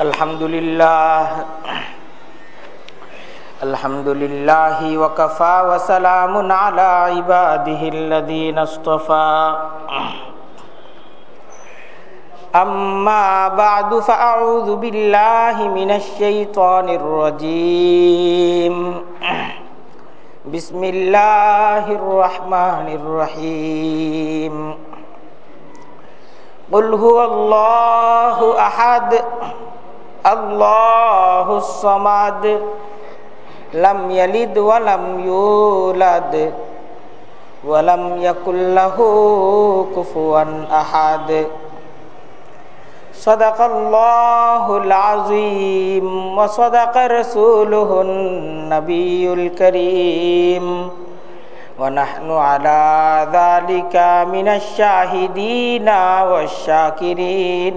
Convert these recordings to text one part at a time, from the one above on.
الحمد لله الحمد لله وكفى وسلام على عباده الذين اصطفى أما بعد فأعوذ بالله من الشيطان الرجيم بسم الله الرحمن الرحيم قل هو الله أحد الله الصمد لم يلد ولم يولد ولم يكن له كفوا أحد صدق الله العظيم وصدق رسوله النبي الكريم ونحن على ذلك من الشاهدين والشاكرين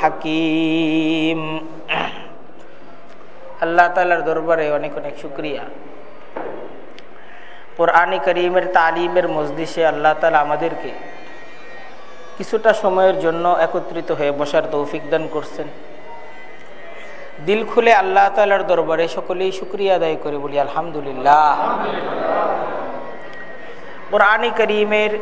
হাকিম। আল্লাহ তালার দরবারে অনেক অনেক শুক্রিয়া। কোরআনে করিমের তালিমের মসজিষে আল্লাহ তালা আমাদেরকে কিছুটা সময়ের জন্য একত্রিত হয়ে বসার তৌফিক দান করছেন। দিল খুলে আল্লাহ তালার দরবারে সকলেই শুক্রিয়া আদায় করে বলি, আলহামদুলিল্লাহ। কোরআনে করিমের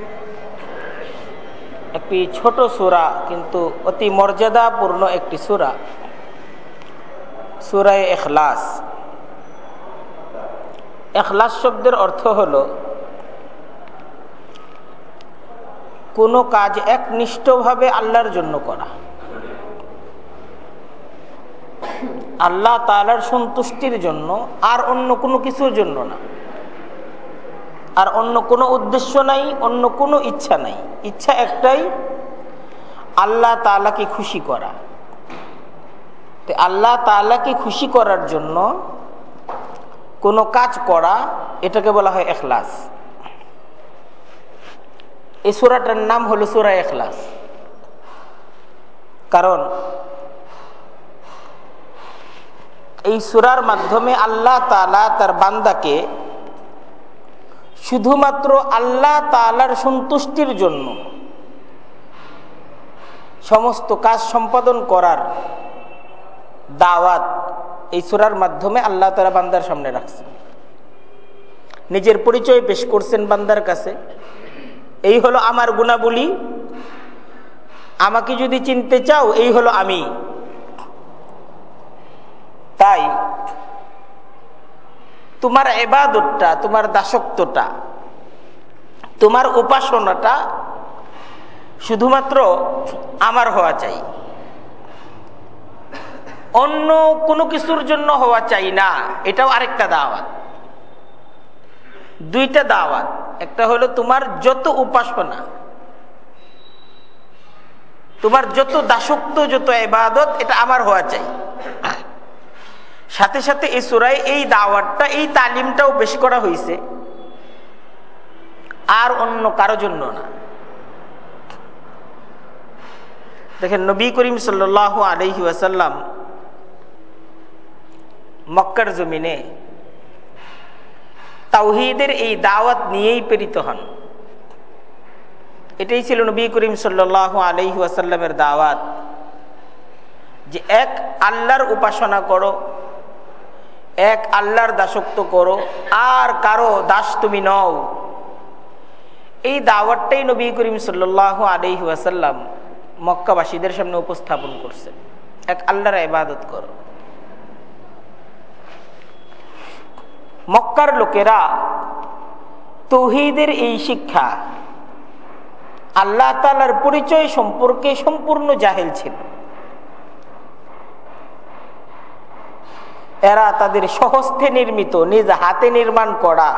একটি ছোট সুরা, কিন্তু অতি মর্যাদাপূর্ণ একটি সুরা। সুরায় এখলাস এখলাস শব্দের অর্থ হল, কোনো কাজ একনিষ্ঠভাবে আল্লাহর জন্য করা। আল্লাহ তালার সন্তুষ্টির জন্য আর অন্য কোনো কিছুর জন্য না। আর অন্য কোনো উদ্দেশ্য নাই, অন্য কোনো ইচ্ছা নাই। ইচ্ছা একটাই, আল্লাহ তালাকে খুশি করা। তো আল্লাহ তালাকে খুশি করার জন্য কোনো কাজ করা, এটাকে বলা হয় এখলাস। এই সুরাটার নাম হলো সুরা এখলাস। কারণ এই সুরার মাধ্যমে আল্লাহ তালা তার বান্দাকে শুধুমাত্র আল্লাহ তালার সন্তুষ্টির জন্য। সমস্ত কাজ সম্পাদন করার দাওয়াত এই সুরার মাধ্যমে আল্লাহ তালা বান্দার সামনে রাখছেন। নিজের পরিচয় পেশ করছেন বান্দার কাছে। এই হলো আমার গুণাবলী। আমাকে যদি চিনতে চাও, এই হলো আমি। তাই তোমার এবাদতটা, তোমার দাসত্বটা, তোমার উপাসনাটা শুধুমাত্র আমার হওয়া চাই। অন্য কোনো কিছুর জন্য হওয়া চাই না, এটাও আরেকটা দাওয়াত। দুইটা দাওয়াত, একটা হলো তোমার যত উপাসনা, তোমার যত দাসত্ব, যত এবাদত, এটা আমার হওয়া চাই। সাথে সাথে এই সুরায় এই দাওয়াতটা, এই তালিমটাও বেশ করা হয়েছে আর অন্য কারও জন্য না। দেখেন, নবী করিম সাল আলহি ওয়াসাল্লাম মক্কার জমিনে তাওহিদের এই দাওয়াত নিয়েই প্রেরিত হন। এটাই ছিল নবী করিম সাল্লাহ আলহি ওয়াসাল্লামের দাওয়াত। যে এক, আল্লাহর উপাসনা করো এক আল্লাহর দাসত্ব করো, আর কারও দাস তুমি নও। এই দাওয়াতটাই নবী করিম সাল্লাহ আলহি ওয়াসাল্লাম মক্কাবাসীদের সামনে উপস্থাপন করছেন। এক আল্লাহর ইবাদত করো। মক্কার লোকেরা তৌহিদের এই শিক্ষা আল্লাহ তালার পরিচয় সম্পর্কে সম্পূর্ণ জাহেল ছিল। এরা তাদের সহস্থে নির্মিত, নিজ হাতে নির্মাণ করা।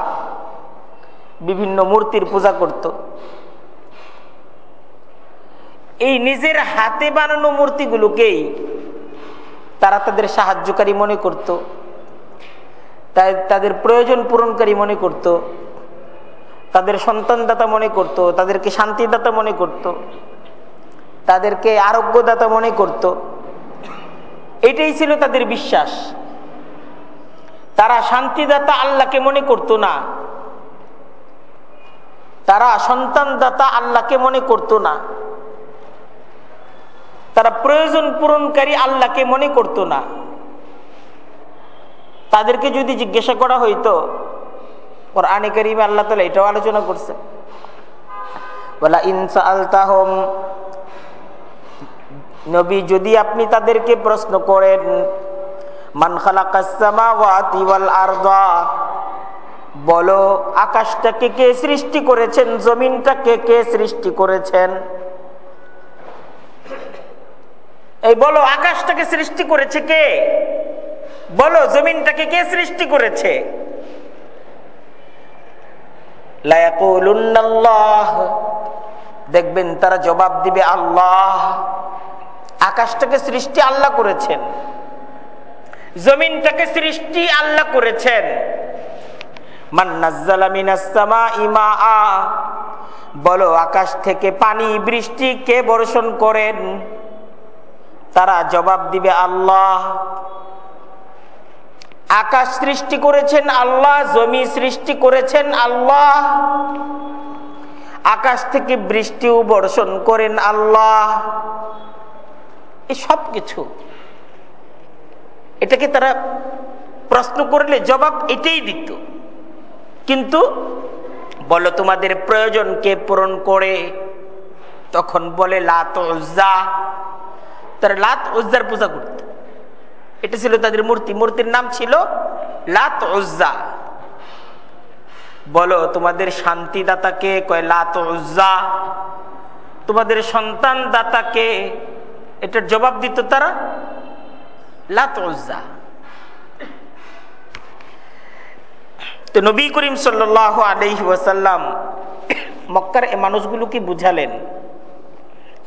বিভিন্ন মূর্তির পূজা করত। এই নিজের হাতে বানানো মূর্তিগুলোকেই তারা তাদের সাহায্যকারী মনে করত। তাদের প্রয়োজন পূরণকারী মনে করত। তাদের সন্তানদাতা মনে করত, তাদেরকে শান্তিদাতা মনে করত। তাদেরকে আরোগ্যদাতা মনে করত। এটাই ছিল তাদের বিশ্বাস। তারা শান্তিদাতা আল্লাহকে মনে করত না। তারা সন্তানদাতা আল্লাহকে মনে করত না। তারা প্রয়োজন পূরণকারী আল্লাহকে মনে করত না। তাদেরকে যদি জিজ্ঞাসা করা হইতো ওর আনে করিম আল্লাহ তালা এটাও আলোচনা করছে বলা ইনসা আলতাহম নবী যদি আপনি তাদেরকে প্রশ্ন করেন মান বলো, আকাশটাকে কে সৃষ্টি করেছেন? জমিনটাকে কে সৃষ্টি করেছেন? এই বলো, আকাশটাকে সৃষ্টি করেছে কে? বলো, জমিনটাকে কে সৃষ্টি করেছে? দেখবেন তারা জবাব দিবে আল্লাহ। আকাশটাকে সৃষ্টি আল্লাহ করেছেন। জমিনটাকে সৃষ্টি আল্লাহ করেছেন। বলো আকাশ থেকে পানি, বৃষ্টি কে বর্ষণ করেন? তারা জবাব দিবে আল্লাহ। আকাশ সৃষ্টি করেছেন আল্লাহ, জমি সৃষ্টি করেছেন আল্লাহ। আকাশ থেকে বৃষ্টিও বর্ষণ করেন আল্লাহ। এই সব কিছু এটাকে তারা প্রশ্ন করলে জবাব এটাই দিত। কিন্তু বলো তোমাদের প্রয়োজনকে পূরণ করে? তখন বলে লাত উজ্জা তারা লাত উজ্জার পূজা করত। এটা ছিল তাদের মূর্তি। মূর্তির নাম ছিল লাত উজ্জা বলো তোমাদের শান্তিদাতাকে কয় লাত উজ্জা তোমাদের সন্তান দাতাকে এটার জবাব দিত তারা লাত উজ্জা তো নবী করিম সাল্লাহ আলহি ওয়াসাল্লাম মক্কার এ মানুষগুলোকে বুঝালেন।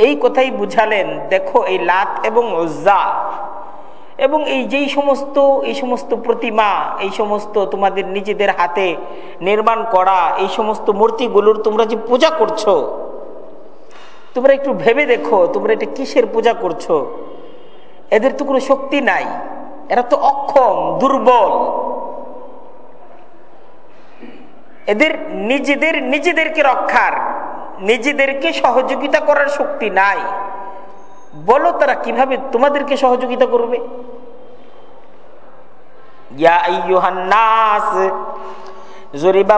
এই কথাই বুঝালেন, দেখো এই লাত এবং ওজ্জা এবং এই যেই সমস্ত, এই সমস্ত প্রতিমা, এই সমস্ত তোমাদের নিজেদের হাতে নির্মাণ করা, এই সমস্ত মূর্তিগুলোর তোমরা যে পূজা করছ, তোমরা একটু ভেবে দেখো, তোমরা এটা কিসের পূজা করছ? এদের তো কোনো শক্তি নাই। এরা তো অক্ষম, দুর্বল। এদের নিজেদের, নিজেদেরকে রক্ষার, নিজেদেরকে সহযোগিতা করার শক্তি নাই। বলো তারা কীভাবে তোমাদেরকে সহযোগিতা করবে? জরিবা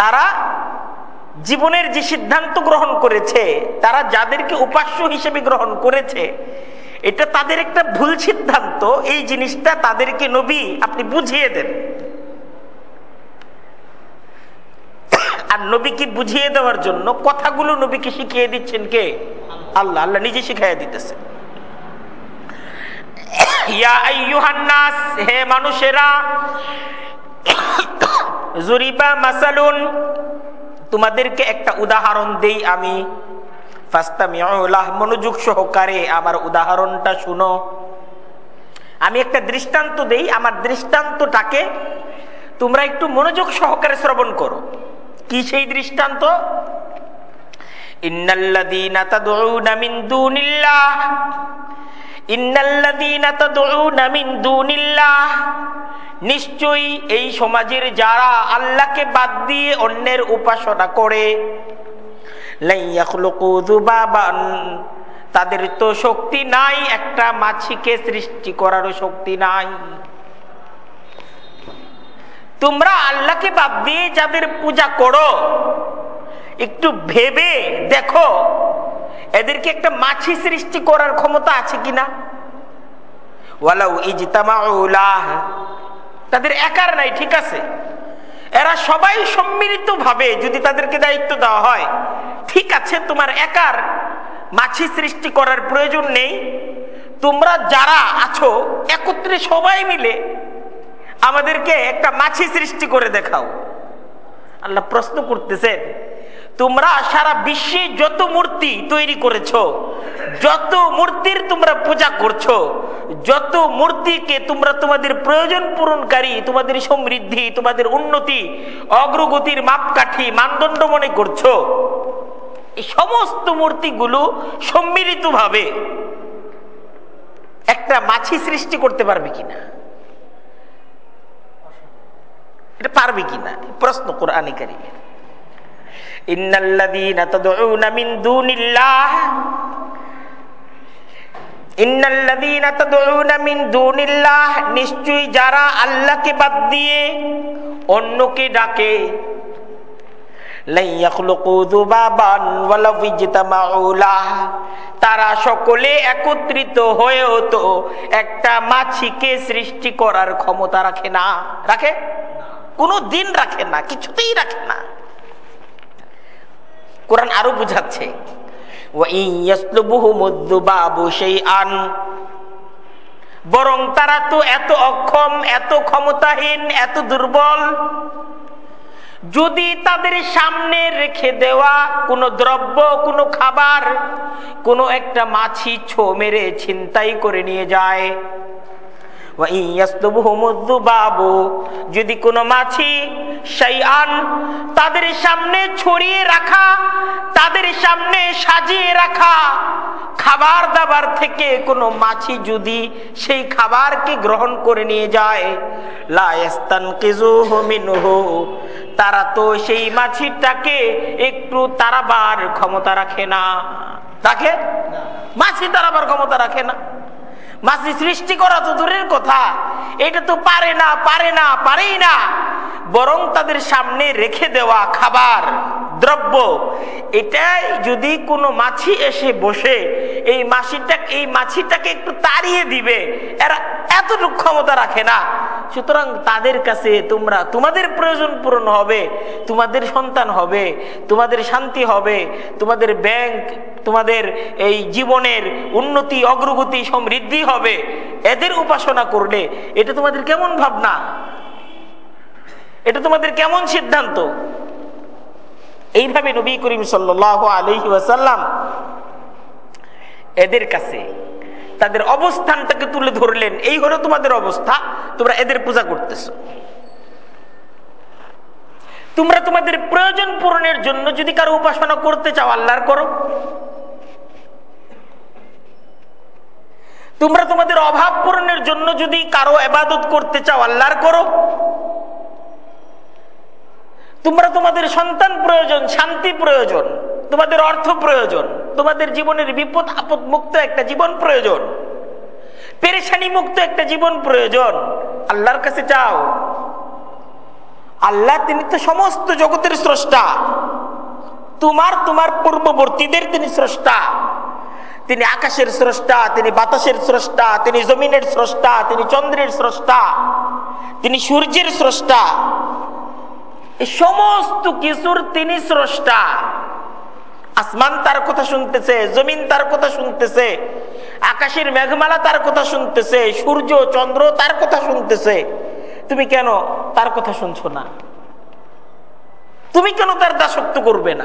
তারা জীবনের যে সিদ্ধান্ত গ্রহণ করেছে, তারা যাদেরকে উপাস্য হিসেবে গ্রহণ করেছে, এটা তাদের একটা ভুল সিদ্ধান্ত। এই জিনিসটা তাদেরকে নবী, আপনি বুঝিয়ে দেন। আর নবীকে বুঝিয়ে দেওয়ার জন্য কথাগুলো নবীকে শিখিয়ে দিচ্ছেন কে? আল্লাহ। আল্লাহ নিজে শিখাইয়া দিতেছে। হে মানুষেরা জুরিবা মাসালুন তোমাদেরকে একটা উদাহরণ দেই আমি। মনোযোগ সহকারে আমার উদাহরণটা শুনো। আমি একটা দৃষ্টান্ত দেই, আমার দৃষ্টান্তটাকে তোমরা একটু মনোযোগ সহকারে শ্রবণ করো। কি সেই দৃষ্টান্ত? নিশ্চয়ই এই সমাজের যারা আল্লাহকে বাদ দিয়ে অন্যের উপাসনা করে তাদের তো শক্তি নাই, একটা মাছিকে সৃষ্টি করারও শক্তি নাই। তোমরা আল্লাহকে বাদ দিয়ে যাদের পূজা করো, একটু ভেবে দেখো। এদেরকে একটা মাছি সৃষ্টি করার ক্ষমতা আছে কিনা? ওয়ালাউ ইজতামাউলাহ তাদের একার নাই, ঠিক আছে? এরা সবাই সম্মিলিত ভাবে যদি তাদেরকে দায়িত্ব দেওয়া হয়, ঠিক আছে, তোমার একার মাছি সৃষ্টি করার প্রয়োজন নেই। তোমরা যারা আছো, একত্রে সবাই মিলে আমাদেরকে একটা মাছি সৃষ্টি করে দেখাও। আল্লাহ প্রশ্ন করতেছেন তোমরা সারা বিশ্বে যত মূর্তি তৈরি করেছ, যত মূর্তির তোমরা পূজা করছ, যত মূর্তিকে তোমরা তোমাদের প্রয়োজন পূরণকারী, তোমাদের সমৃদ্ধি, তোমাদের উন্নতি, অগ্রগতির মাপকাঠি, মানদণ্ড মনে করছ, এই সমস্ত মূর্তিগুলো সম্মিলিতভাবে একটা মাছি সৃষ্টি করতে পারবে কিনা? এটা পারবে কিনা? প্রশ্ন কোরআনে কারিমের। মিন দুনিল্লাহ। দুনিল্লাহ। নিশ্চয়ই যারা আল্লাহকে বাদ দিয়ে অন্যকে ডাকে। তারা সকলে একত্রিত হয়েও তো একটা মাছিকে সৃষ্টি করার ক্ষমতা রাখে না। রাখে? কোনো দিন রাখে না, কিছুতেই রাখে না। কোরআন আরও বুঝাচ্ছে। বরং তারা তো এত অক্ষম, এত ক্ষমতাহীন, এত দুর্বল। যদি তাদের সামনে রেখে দেওয়া কোনো দ্রব্য, কোনো খাবার, কোনো একটা মাছি ছো মেরে ছিনতাই করে নিয়ে যায় যদি কোনো মাছি সেই আন তাদের সামনে ছড়িয়ে রাখা, তাদের সামনে সাজিয়ে রাখা, খাবার দাবার থেকে কোনো মাছি যদি সেই খাবারকে গ্রহণ করে নিয়ে যায় তারা তো সেই মাছিটাকে একটু তারাবার ক্ষমতা রাখে না। তাকে? মাছি তারাবার ক্ষমতা রাখে না। মাছি সৃষ্টি করা তো দূরের কথা। এটা তো পারে না পারে না, পারেই না। বরং তাদের সামনে রেখে দেওয়া খাবার, দ্রব্য, এটাই যদি কোনো মাছি এসে বসে, এই মাছিটা, এই মাছিটাকে একটু তাড়িয়ে দিবে, এরা এতটুকু ক্ষমতা রাখে না। সুতরাং তাদের কাছে তোমরা, তোমাদের প্রয়োজন পূরণ হবে, তোমাদের সন্তান হবে, তোমাদের শান্তি হবে, তোমাদের ব্যাংক, তোমাদের এই জীবনের উন্নতি, অগ্রগতি সমৃদ্ধি হবে? এদের উপাসনা করলে এটা তোমাদের কেমন ভাবনা? এটা তোমাদের কেমন সিদ্ধান্ত? এইভাবে নবী করিম সাল্লাহ আলহি ওয়াসাল্লাম এদের কাছে তাদের অবস্থানটাকে তুলে ধরলেন। এই হলো তোমাদের অবস্থা। তোমরা এদের পূজা করতেছ। তোমরা তোমাদের প্রয়োজন পূরণের জন্য যদি কারও উপাসনা করতে চাও, আল্লাহর করো। তোমরা তোমাদের অভাব পূরণের জন্য যদি কারও এবাদত করতে চাও, আল্লাহর করো তোমরা তোমাদের সন্তান প্রয়োজন, শান্তি প্রয়োজন, তোমাদের অর্থ প্রয়োজন, তোমাদের জীবনের বিপদ, আপদ মুক্ত একটা জীবন প্রয়োজন, পেরেশানি মুক্ত একটা জীবন প্রয়োজন, আল্লাহর কাছে চাও। আল্লাহ তিনি তো সমস্ত জগতের স্রষ্টা। তোমার তোমার পূর্ববর্তীদের তিনি স্রষ্টা। তিনি আকাশের স্রষ্টা, তিনি বাতাসের স্রষ্টা, তিনি জমিনের স্রষ্টা, তিনি চন্দ্রের স্রষ্টা, তিনি সূর্যের স্রষ্টা। সমস্ত কিছুর তিনি স্রষ্টা। আসমান তার কথা শুনতেছে, জমিন তার কথা শুনতেছে, আকাশের মেঘমালা তার কথা শুনতেছে, সূর্য, চন্দ্র তার কথা শুনতেছে। তুমি কেন তার কথা শুনছো না? তুমি কেন তার দাসত্ব করবে না?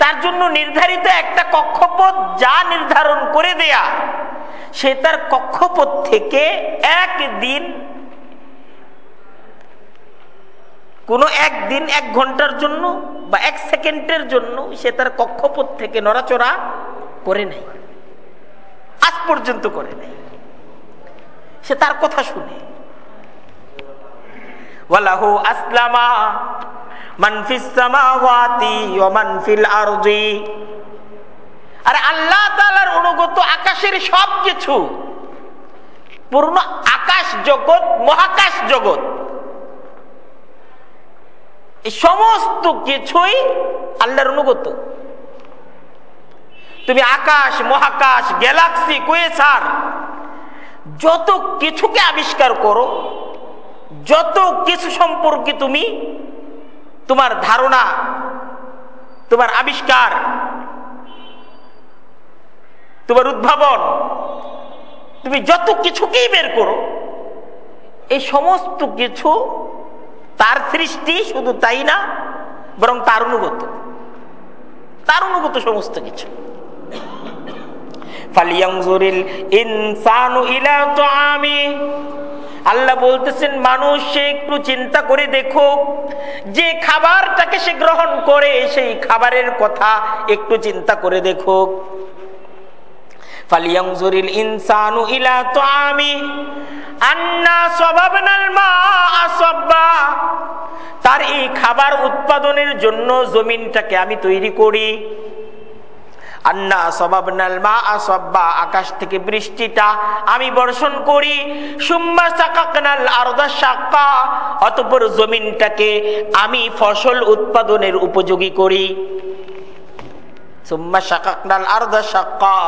তার জন্য নির্ধারিত একটা কক্ষপথ যা নির্ধারণ করে দেয়া, সে তার কক্ষপথ থেকে একদিন, কোনো একদিন, এক ঘণ্টার জন্য বা এক সেকেন্ডের জন্য সে তার কক্ষপথ থেকে নড়াচড়া করে নাই। আজ পর্যন্ত করে নাই। সে তার কথা শুনে, ওয়ালাহু আসলামা আর আল্লাহ তাআলার অনুগত আকাশের সব কিছু পূর্ণ আকাশ জগৎ, মহাকাশ জগৎ। সমস্ত কিছুই আল্লাহর অনুগত। তুমি আকাশ, মহাকাশ, গ্যালাক্সি, কুয়েসার যত কিছুকে আবিষ্কার করো, যত কিছু সম্পর্কে তুমি তোমার ধারণা, তোমার আবিষ্কার, তোমার উদ্ভাবন, তুমি যত কিছুকেই বের করো, এই সমস্ত কিছু তার সৃষ্টি শুধু তাই না, বরং তার অনুগত। তার অনুগত সমস্ত কিছু। আল্লাহ বলতেছেন, মানুষ সে একটু চিন্তা করে দেখো, যে খাবারটাকে সে গ্রহণ করে, সেই খাবারের কথা একটু চিন্তা করে দেখো। ফালিয়াংজুরিল ইনসানু ইলা আন্না মা তার এই খাবার উৎপাদনের জন্য জমিনটাকে আমি তৈরি করি। আন্না মা আকাশ থেকে বৃষ্টিটা আমি বর্ষণ করি। সুম্মা অতঃপর জমিনটাকে আমি ফসল উৎপাদনের উপযোগী করি। ثم شققنا الأرض شقا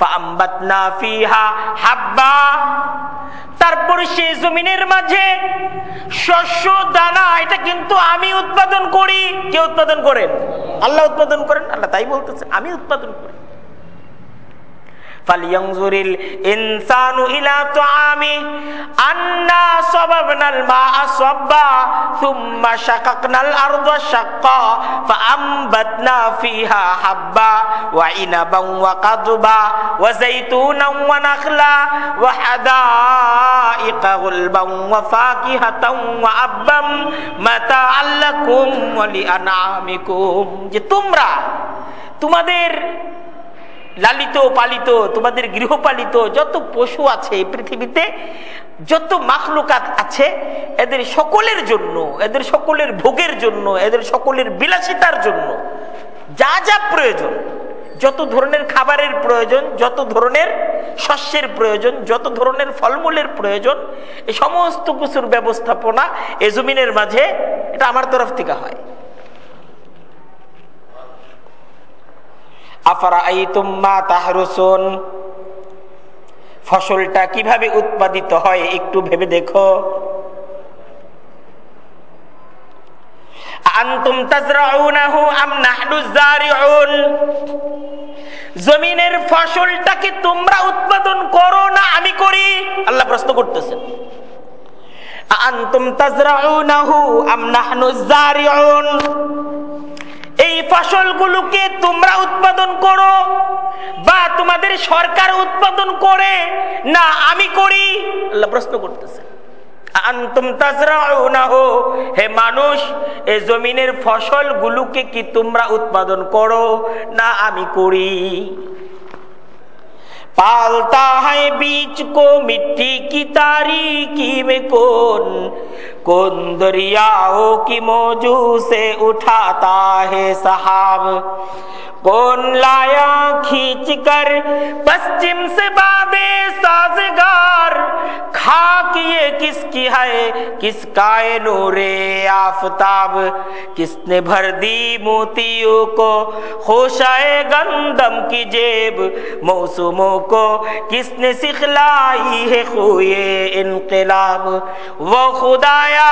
فأنبتنا فيها حبا তারপর সেই জমিনের মাঝে শস্য দানা এটা কিন্তু আমি উৎপাদন করি কে উৎপাদন করেন আল্লাহ উৎপাদন করেন আল্লাহ তাই বলতেছে আমি উৎপাদন করি فلينظر الإنسان إلى طعامه أنا صببنا الماء صبا ثم شققنا الأرض شقا فأنبتنا فيها حبا وعنبا وقضبا وزيتونا ونخلا وحدائق غلبا وفاكهة وأبا متاعا لكم ولأنعامكم যে তোমরা তোমাদের লালিত পালিত, তোমাদের গৃহপালিত, যত পশু আছে পৃথিবীতে, যত মাখলুকাত আছে, এদের সকলের জন্য, এদের সকলের ভোগের জন্য, এদের সকলের বিলাসিতার জন্য, যা যা প্রয়োজন, যত ধরনের খাবারের প্রয়োজন, যত ধরনের শস্যের প্রয়োজন, যত ধরনের ফলমূলের প্রয়োজন, এই সমস্ত কিছুর ব্যবস্থাপনা এ জমিনের মাঝে, এটা আমার তরফ থেকে হয়। ফসলটা কীভাবে উৎপাদিত হয় একটু ভেবে দেখো। আন্তুম আম জমিনের ফসলটাকে তোমরা উৎপাদন করো না আমি করি। আল্লাহ প্রশ্ন করতেছেন। আন্তুম তাজরাউনাহু আম নাহনু জারিউন? এই ফসলগুলোকে তোমরা উৎপাদন করো বা তোমাদের সরকার উৎপাদন করে, না আমি করি? আল্লাহ প্রশ্ন করতেছে। হে মানুষ ফসলগুলোকে কি তোমরা উৎপাদন করো? না আমি করি। पालता है बीच को मिट्टी की तारीकी में कौन कौन दरियाओं की मौजू से उठाता है सहाब। कौन लाया खींच कर पश्चिम से बादे साजगार। खाक ये किसकी है? किसका है नूरे आफताब? किसने भर दी मोतियों को? होशाए गंदम की जेब। मौसमों को किसने सिखलाई है खुए इनकलाब वो खुदाया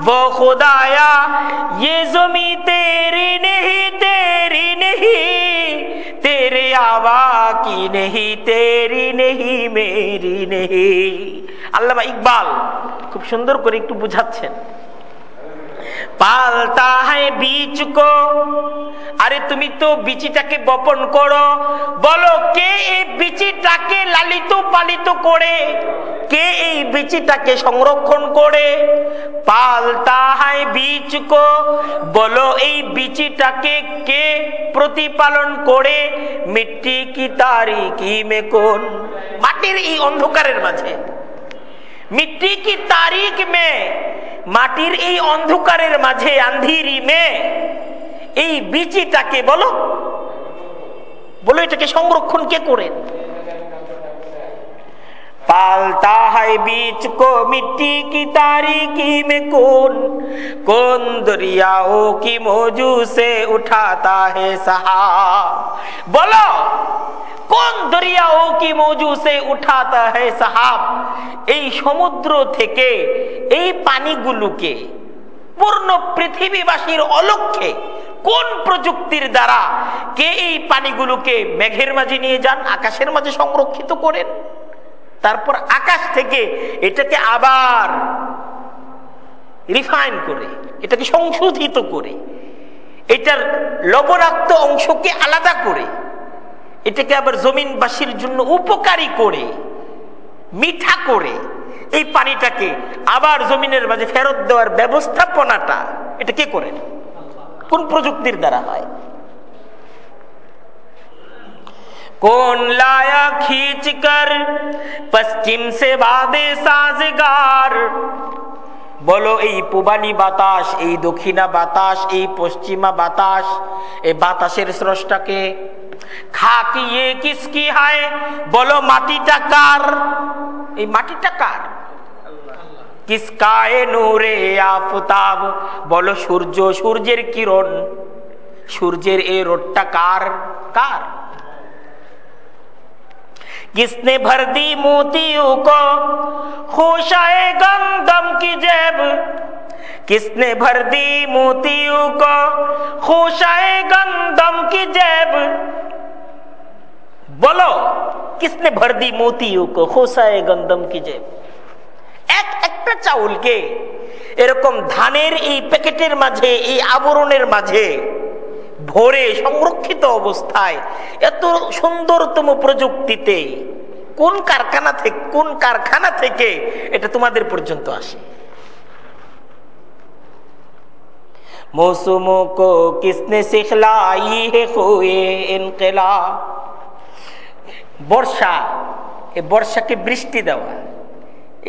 वो खुदाया ये जमी तेरी नहीं तेरी नहीं तेरे आवाज বাকি নেহি তেরি নেহি মেরি নেহি আল্লামা ইকবাল খুব সুন্দর করে একটু বুঝাচ্ছেন পালতা হয় বীজ কো। আরে তুমি তো বিচিটাকে বপন করো। বলো, কে এই বিচিটাকে লালিত পালিত করে? কে এই বিচিটাকে সংরক্ষণ করে? পালতা হয় বীজ কো। বলো, এই বিচিটাকে কে প্রতিপালন করে? মিট্টি কি তারিকি মে কোন মাটির এই অন্ধকারের মাঝে। মিট্টি কি তারিখ মে? মাটির এই অন্ধকারের মাঝে আন্ধিরি মেয়ে এই বিচিটাকে বলো বলো এটাকে সংরক্ষণ কে করেন पालता है बीच को मिट्टी की तारीकी में कौन कौन दरियाओं की मौजू से उठाता है सहा बोलो কোন দরিয়াও কি মৌজু সে উঠাতা হে সাহাব এই সমুদ্র থেকে এই পানিগুলোকে পূর্ণ পৃথিবীবাসীর অলক্ষ্যে কোন প্রযুক্তির দ্বারা কে এই পানিগুলোকে মেঘের মাঝে নিয়ে যান আকাশের মাঝে সংরক্ষিত করেন তারপর আকাশ থেকে এটাকে আবার রিফাইন করে, এটাকে সংশোধিত করে, এটার লবণাক্ত অংশকে আলাদা করে, এটাকে আবার জমিনবাসীর জন্য উপকারী করে, মিঠা করে, এই পানিটাকে আবার জমিনের মাঝে ফেরত দেওয়ার ব্যবস্থাপনাটা এটা কে করেন? কোন প্রযুক্তির দ্বারা হয়? कौन लाया खींच कर पश्चिम से वादे साजगार বলো এই পূবালি বাতাস এই দক্ষিণা বাতাস এই পশ্চিমা বাতাস এই বাতাসের স্রষ্টাকে খাকি এ কিসকি হায় বলো মাটিটা কার এই মাটিটা কার কিসকায়ে নূরে আফতাব বলো সূর্য সূর্যের কিরণ সূর্যের এই রোডটা কার কার किसने भर दी मोतियों को खुशाए गंदम की जेब किसने भर दी मोतियों को खुशाए गंदम की जेब बोलो किसने भर दी मोतियों को खुशाए गंदम की जेब এক একটা চাউলকে এরকম ধানের এই প্যাকেটের মাঝে এই আবরণের মাঝে ভরে সংরক্ষিত অবস্থায়, এত সুন্দরতম প্রযুক্তিতে কোন কারখানা থেকে, কোন কারখানা থেকে এটা তোমাদের পর্যন্ত আসে? মৌসুম কো কিসনে শিখলাই ইনকেলা বর্ষা এই বর্ষাকে বৃষ্টি দেওয়া,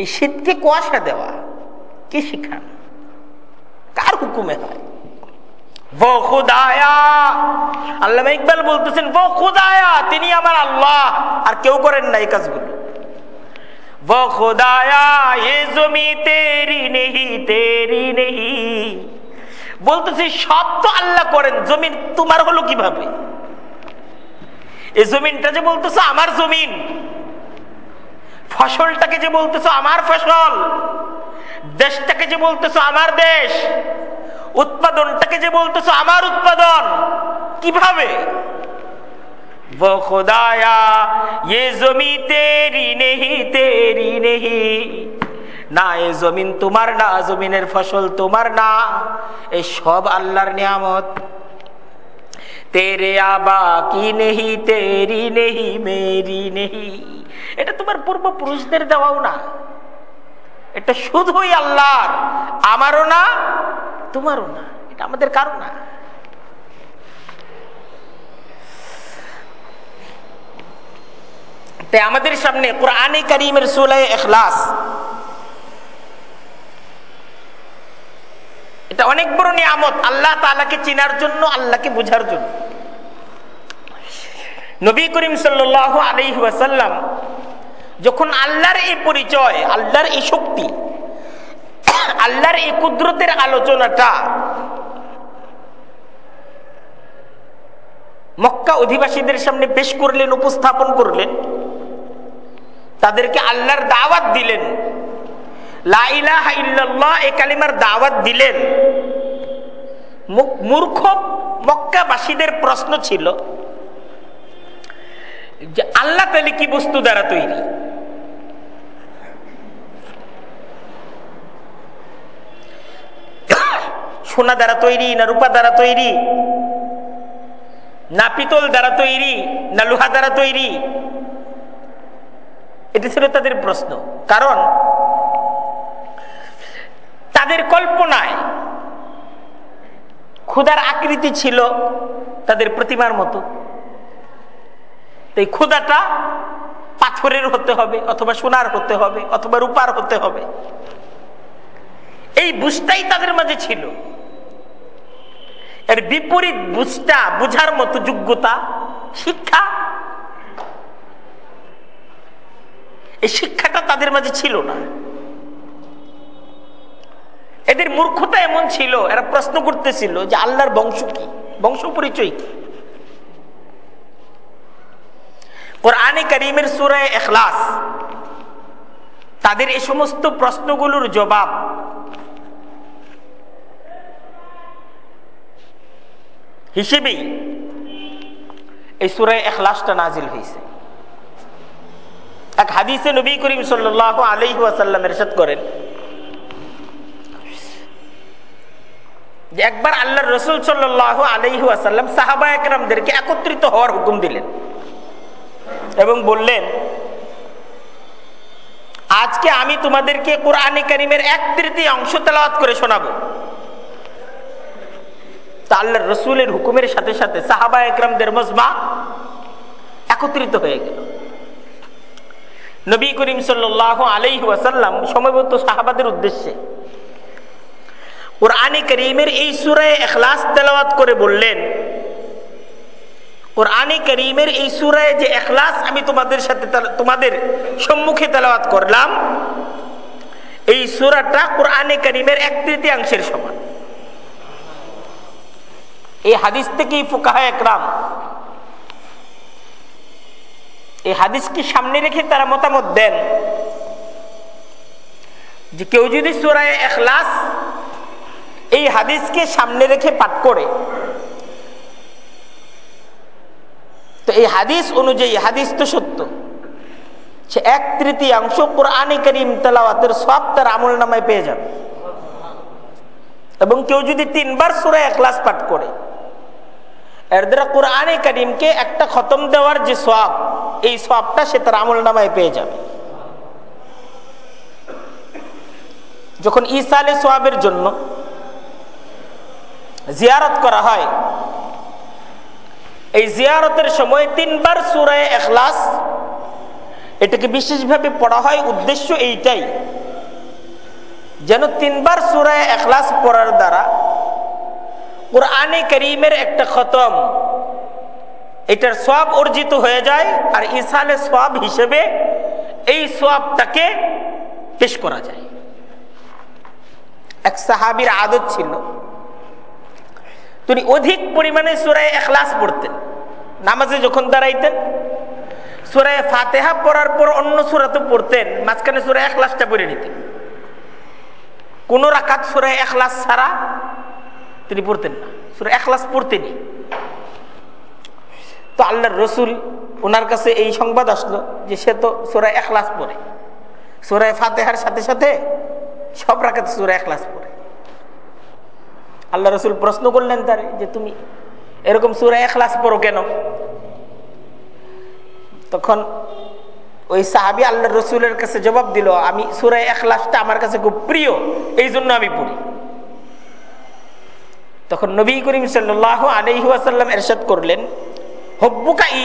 এই শীতকে কুয়াশা দেওয়া, কি শিখান? কার হুকুমে হয়? আল্লাহ ইকবাল বলতেছেন वो खुदाया তিনি আমার আল্লাহ আর কেউ করেন না এই কাজগুলো वो खुदाया ये জমি তেরি নেহি তেরি নেহি বলতেছি সব তো আল্লাহ করেন জমিন তোমার হলো কিভাবে এই জমিনটা যে বলতেছো আমার জমিন ফসলটাকে যে বলতেছো আমার ফসল দেশটাকে যে বলতেছো আমার দেশ উৎপাদনটাকে যে বলতেছ, আমার উৎপাদন। কীভাবে? খোদায়া, এ জমি তেরি নেহি তেরি নেহি। না, এ জমিন তোমার না জমিনের ফসল তোমার না। এ সব আল্লাহর নিয়ামত। তেরে আবা, কি নেহি, তেরি নেহি, মেরি নেহি। এটা তোমার পূর্বপুরুষদের দেওয়াও না। এটা শুধুই আল্লাহর। আমারও না তোমারও না, এটা আমাদের কারও না। তাই আমাদের সামনে কোরআনে করিমের সুলাই এখলাস এটা অনেক বড় নিয়ামত, আল্লাহ তালাকে চিনার জন্য, আল্লাহকে বুঝার জন্য। নবী করিম সাল্লাহ আলহি যখন আল্লাহর এই পরিচয়, আল্লাহর এই শক্তি আল্লাহর এই কুদরতের আলোচনাটা মক্কা অধিবাসীদের সামনে পেশ করলেন, উপস্থাপন করলেন। তাদেরকে আল্লাহর দাওয়াত দিলেন। এ কালিমার দাওয়াত দিলেন। মূর্খ মক্কাবাসীদের প্রশ্ন ছিল যে আল্লাহ তাহলে কি বস্তু দ্বারা তৈরি? সোনা দ্বারা তৈরি না রূপা দ্বারা তৈরি? না পিতল দ্বারা তৈরি, না লোহা দ্বারা তৈরি? এটি ছিল তাদের প্রশ্ন। কারণ তাদের কল্পনায় ক্ষুধার আকৃতি ছিল তাদের প্রতিমার মতো। এই ক্ষুধাটা পাথরের হতে হবে, অথবা সোনার হতে হবে, অথবা রূপার হতে হবে। এই বুঝটাই তাদের মাঝে ছিল। এর বিপরীত বুঝটা, বুঝার মতো যোগ্যতা, শিক্ষা। এই শিক্ষাটা তাদের মাঝে ছিল না। এদের মূর্খতা এমন ছিল, এরা প্রশ্ন করতেছিল যে আল্লাহর বংশ কি? বংশ পরিচয় কি? কোরআনে করিমের সুরায় এখলাস তাদের এই সমস্ত প্রশ্নগুলোর জবাব হিসেবেই এই সুরায় এখলাসটা নাজিল হয়েছে। এক হাদিসে নবী করিম সাল্লাহ আলহি আসাল্লাম এরশাদ করেন একবার আল্লাহর রসুল সাল্লাহ আলহি আসাল্লাম সাহাবা একরামদেরকে একত্রিত হওয়ার হুকুম দিলেন এবং বললেন, আজকে আমি তোমাদেরকে কোরআনে করিমের এক তৃতীয় অংশ তেলাওয়াত করে শোনাবো। তা আল্লাহর রসুলের হুকুমের সাথে সাথে সাহাবা একরামদের মজমা একত্রিত হয়ে গেল। নবী করিম সাল্লাহ আলাইহি ওয়াসাল্লাম সময়বদ্ধ সাহাবাদের উদ্দেশ্যে কোরআনে করিমের এই সুরায় এখলাস তেলাওয়াত করে বললেন, কোরআনে করিমের এই সুরায় যে এখলাস আমি তোমাদের সাথে তোমাদের সম্মুখে তেলাওয়াত করলাম, এই সুরাটা কোরআনে করিমের এক তৃতীয়াংশের সমান। এই হাদিস থেকেই ফুকাহা একরাম। এই হাদিসকে সামনে রেখে তারা মতামত দেন? যে কেউ যদি সুরায় এখলাস এই হাদিসকে সামনে রেখে পাঠ করে, তো এই হাদিস অনুযায়ী হাদিস তো সত্য, সে এক তৃতীয়াংশ কোরআনে করিম তেলাওয়াতের সব তার আমল নামায় পেয়ে যাবে। এবং কেউ যদি তিনবার সুরায় এখলাস পাঠ করে এর দ্বারা কোরআনে করিমকে একটা খতম দেওয়ার যে সব এই সবটা সে তার আমল নামায় পেয়ে যাবে। যখন ইসালে সোয়াবের জন্য জিয়ারত করা হয়, এই জিয়ারতের সময় তিনবার সুরায় এখলাস এটাকে বিশেষভাবে পড়া হয়, উদ্দেশ্য এইটাই, যেন তিনবার সুরায় এখলাস পড়ার দ্বারা কোরআনে করিমের একটা খতম। এটার সব অর্জিত হয়ে যায় আর ইসালে সব হিসেবে এই সবটাকে পেশ করা যায়। এক সাহাবির আদত ছিল, তিনি অধিক পরিমাণে সুরায় এখলাস পড়তেন, নামাজে যখন দাঁড়াইতেন, সুরায় ফাতেহা পড়ার পর অন্য সুরা তো পড়তেন, মাঝখানে সুরায় এখলাসটা পড়ে নিতেন। কোন রাকাত সুরায় এখলাস ছাড়া তিনি পড়তেন না। সুরা এখলাস পড়তেনি তো আল্লাহর রসুল ওনার কাছে এই সংবাদ আসলো যে সে তো সুরায় এখলাস পড়ে। সুরায় ফাতেহার সাথে সাথে সব রাখাতে সুরায় এখলাস পড়ে। আল্লাহ রসুল প্রশ্ন করলেন তার যে তুমি এরকম সুরা এখলাস পড়ো কেন? তখন ওই সাহাবি আল্লাহ রসুলের কাছে জবাব দিল, আমি সুরা এখলাসটা আমার কাছে খুব প্রিয় এই জন্য আমি পড়ি। তখন নবী করিম সাল্লাহ আলহি আসাল্লাম এরশাদ করলেন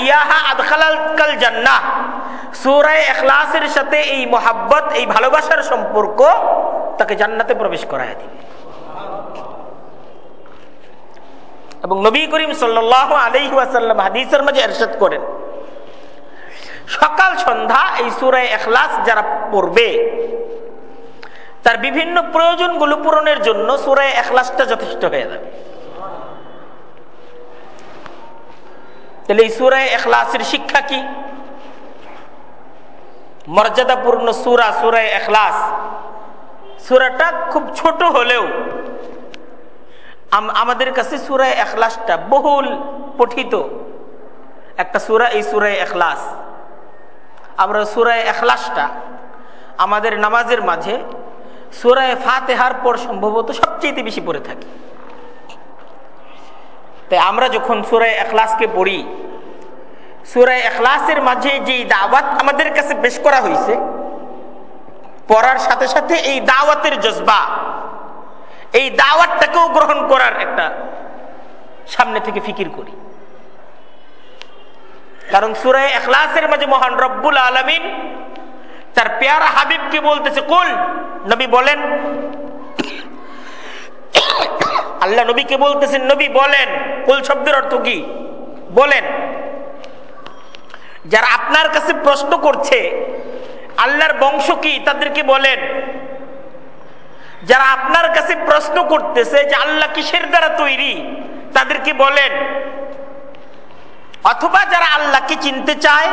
ইয়াহা সুরায় এখলাসের সাথে এই এই ভালোবাসার সম্পর্ক তাকে জান্নাতে প্রবেশ এবং নবী করিম করেন, সকাল সন্ধ্যা এই সুরায় এখলাস যারা পড়বে তার বিভিন্ন প্রয়োজনগুলো পূরণের জন্য সুরায় এখলাসটা যথেষ্ট হয়ে যাবে। তাহলে এই সুরায় এখলাসের শিক্ষা কি? মর্যাদাপূর্ণ সুরা সুরায় এখলাস। সুরাটা খুব ছোট হলেও আমাদের কাছে সুরায় এখলাসটা বহুল পঠিত। একটা সুরা, এই সুরায় এখলাস। আমরা সুরায় এখলাসটা আমাদের নামাজের মাঝে সুরায় ফাতেহার পর সম্ভবত সবচেয়ে বেশি পড়ে থাকি। তাই আমরা যখন সুরায় এখলাসকে পড়ি, সুরায় এখলাসের মাঝে যে দাওয়াত আমাদের কাছে পেশ করা হয়েছে পড়ার সাথে সাথে এই দাওয়াতের জজবা, এই দাওয়াতটাকেও গ্রহণ করার একটা সামনে থেকে ফিকির করি। কারণ সুরায় এখলাসের মাঝে মহান রব্বুল আলমিন তার পেয়ারা হাবিবকে বলতেছে, কুল। নবী বলেন, আল্লাহ নবীকে বলতেছেন, নবী বলেন। কুল শব্দের অর্থ কি? বলেন, যারা আপনার কাছে প্রশ্ন করছে, আল্লাহর বংশ কি, তাদেরকে বলেন। যারা আপনার কাছে প্রশ্ন করতেছে যে আল্লাহ কিসের দ্বারা তৈরি, তাদেরকে বলেন। অথবা যারা আল্লাহকে চিনতে চায়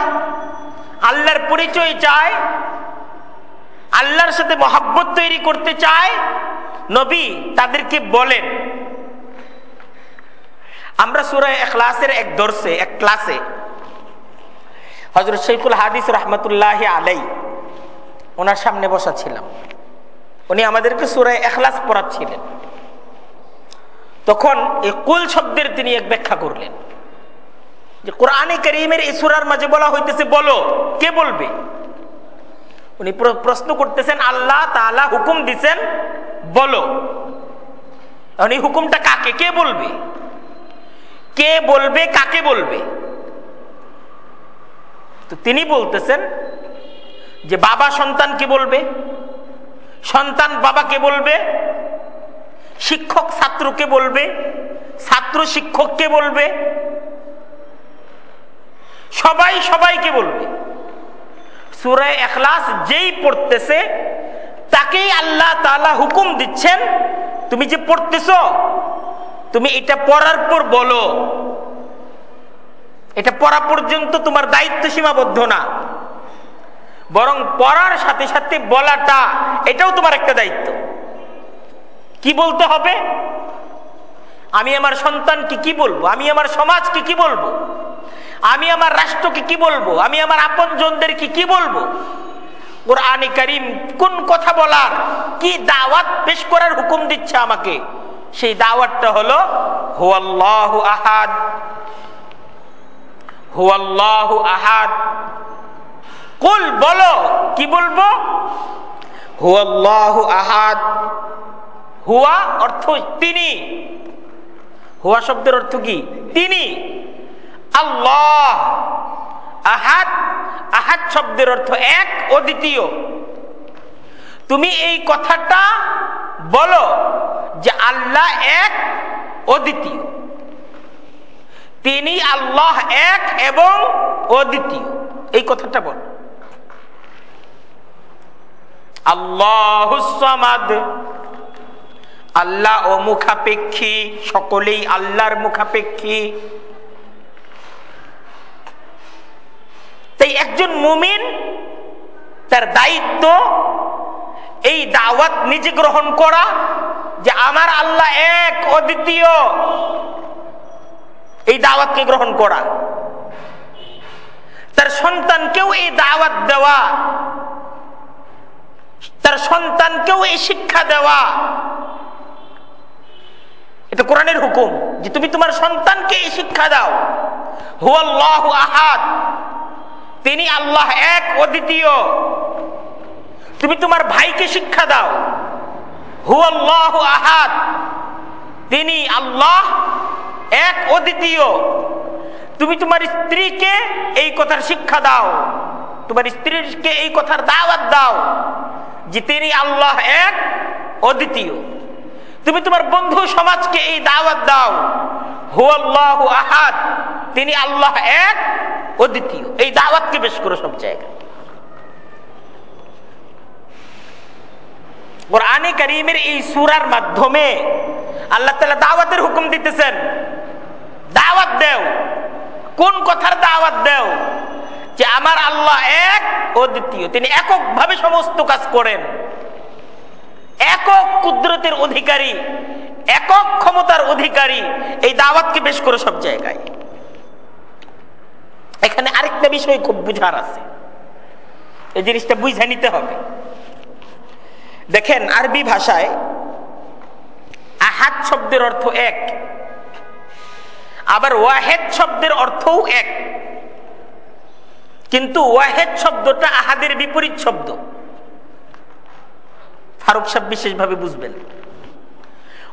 আল্লাহর পরিচয় চায়, আল্লাহর সাথে মহাব্বত তৈরি করতে চায়, নবী তাদেরকে বলেন। আমরা সুরায় এখলাসের এক দর্শে, এক ক্লাসে হজরত শৈকুল হাদিস রহমতুল্লাহ আলাই ওনার সামনে বসা ছিলাম উনি আমাদেরকে সুরায় এখলাস পড়াচ্ছিলেন। তখন এই কুল শব্দের তিনি এক ব্যাখ্যা করলেন। যে কোরআনে করিমের এই মাঝে বলা হইতেছে, বলো, কে বলবে? উনি প্রশ্ন করতেছেন, আল্লাহ তালা হুকুম দিছেন, বলো। এখন এই হুকুমটা কাকে, কে বলবে? কে বলবে, কাকে বলবে? তো তিনি বলতেছেন যে, বাবা সন্তানকে বলবে? সন্তান বাবাকে বলবে? শিক্ষক ছাত্রকে বলবে? ছাত্র শিক্ষককে বলবে? সবাই সবাইকে বলবে। সুরায় এখলাস যেই পড়তেছে, তাকেই আল্লাহ তালা হুকুম দিচ্ছেন, তুমি যে পড়তেছ, তুমি এটা পড়ার পর বলো। এটা পড়া পর্যন্ত তোমার দায়িত্ব সীমাবদ্ধ না। বরং পড়ার সাথে সাথে বলাটা, এটাও তোমার একটা দায়িত্ব। কি বলতে হবে? আমি আমার সন্তানকে কি বলব? আমি আমার সমাজকে কি বলব? আমি আমার রাষ্ট্রকে কি বলব? আমি আমার আপন জনদেরকে কি বলব? কোরআনে করিম কোন কথা বলার, কি দাওয়াত পেশ করার হুকুম দিচ্ছে আমাকে? সেই দাওয়াতটা হলো, হুয়াল্লাহ আহাদ হুয়াল্লাহ আহাদ। কুল বলো, কি বলব? হুয়াল্লাহ আহাদ। হুয়া অর্থ তিনি। হুয়া শব্দের অর্থ কি? তিনি। আল্লাহ। আহাদ আহাদ শব্দের অর্থ এক অদ্বিতীয় তুমি এই কথাটা বলো যে আল্লাহ এক অদ্বিতীয় তিনি আল্লাহ এক এবং অদ্বিতীয় এই কথাটা বল। আল্লাহ আল্লাহ ও মুখাপেক্ষী, সকলেই আল্লাহর মুখাপেক্ষী। তাই একজন মুমিন তার দায়িত্ব এই দাওয়াত নিজে গ্রহণ করা যে আমার আল্লাহ এক অদ্বিতীয় এই দাওয়াতকে গ্রহণ করা। তার সন্তানকেও এই দাওয়াত দেওয়া। তার সন্তানকেও এই শিক্ষা দেওয়া। এটা কোরআনের হুকুম যে তুমি তোমার সন্তানকে এই শিক্ষা দাও। আহাদ। তিনি আল্লাহ এক অদ্বিতীয়। তুমি তোমার ভাইকে শিক্ষা দাও। হুয়াল্লাহ আহাদ। তিনি আল্লাহ এক অদ্বিতীয়। তুমি তোমার স্ত্রীকে এই কথার শিক্ষা দাও। তোমার স্ত্রীকে এই কথার দাওয়াত দাও যে তিনি আল্লাহ এক অদ্বিতীয়। তুমি তোমার বন্ধু সমাজকে এই দাওয়াত দাও। হুয়াল্লাহ আহাদ। তিনি আল্লাহ এক অদ্বিতীয় এই দাওয়াতকে বেশ করো সব জায়গায়। কোরআনে করিমের এই সুরার মাধ্যমে আল্লাহ তালা দাওয়াতের হুকুম দিতেছেন। দাওয়াত দেও। কোন কথার দাওয়াত দেও? যে আমার আল্লাহ এক অদ্বিতীয় তিনি এককভাবে সমস্ত কাজ করেন। একক কুদরতের অধিকারী, একক ক্ষমতার অধিকারী এই দাওয়াতকে বেশ করে সব জায়গায়। এখানে আরেকটা বিষয় খুব বুঝার আছে। এই জিনিসটা বুঝে নিতে হবে। দেখেন, আরবি ভাষায় আহাত শব্দের অর্থ এক, আবার ওয়াহেদ শব্দের অর্থও এক। কিন্তু ওয়াহেদ শব্দটা আহাদের বিপরীত শব্দ। ফারুক সাহেব বিশেষভাবে বুঝবেন।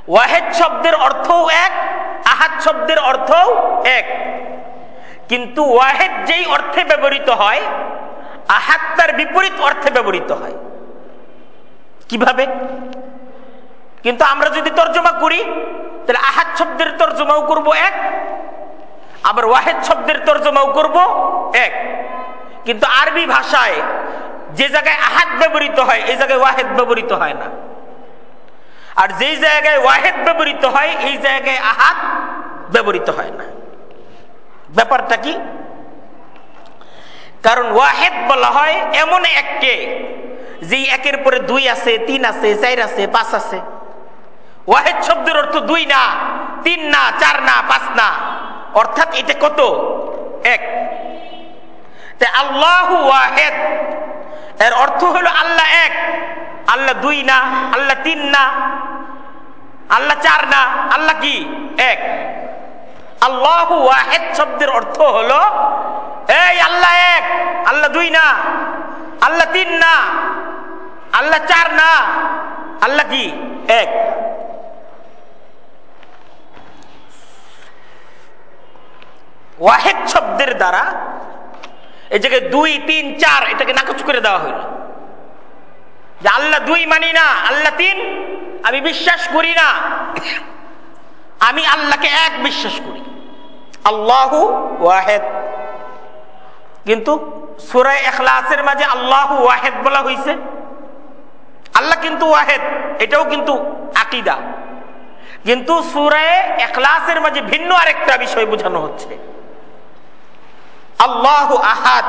ওয়াহেদ শব্দের অর্থও এক, আহাদ শব্দের অর্থও এক। কিন্তু ওয়াহেদ যেই অর্থে ব্যবহৃত হয়, আহাদ তার বিপরীত অর্থে ব্যবহৃত হয়। কীভাবে? কিন্তু আমরা যদি তর্জমা করি, তাহলে আহাদ শব্দের তর্জমাও করব এক, আবার ওয়াহেদ শব্দের তর্জমাও করব এক। কিন্তু আরবি ভাষায় যে জায়গায় আহাদ ব্যবহৃত হয়, এই জায়গায় ওয়াহেদ ব্যবহৃত হয় না। আর যেই জায়গায় ওয়াহেদ ব্যবহৃত হয়, এই জায়গায় আহাদ ব্যবহৃত হয় না। ব্যাপারটা কি? কারণ ওয়াহেদ বলা হয় এমন এককে যে একের পরে দুই আছে, তিন আছে, চার আছে, পাঁচ আছে। ওয়াহেদ শব্দের অর্থ দুই না, তিন না, চার না, পাঁচ না। অর্থাৎ এটা কত? এক। আল্লাহ ওয়াহেদ এর অর্থ হলো আল্লাহ এক, আল্লাহ দুই না, আল্লাহ তিন না, আল্লাহ চার না, আল্লাহ কি? এক। আল্লাহ ওয়াহেদ শব্দের অর্থ হলো, এই আল্লাহ এক, আল্লাহ দুই না, আল্লাহ তিন না, আল্লাহ চার না, আল্লাহ কি? এক। ওয়াহেদ শব্দের দ্বারা এই জায়গায় দুই, তিন, চার, এটাকে নাকচ করে দেওয়া হইল যে আল্লাহ দুই মানি না, আল্লাহ তিন, আমি বিশ্বাস করি না। আমি আল্লাহকে এক বিশ্বাস করি। আল্লাহ ওয়াহেদ। কিন্তু সুরায় এখলাসের মাঝে আল্লাহ ওয়াহেদ বলা হয়েছে আল্লাহ কিন্তু ওয়াহেদ, এটাও কিন্তু আকিদা। কিন্তু সুরায় এখলাসের মাঝে ভিন্ন আরেকটা বিষয় বোঝানো হচ্ছে। আল্লাহ আহাদ।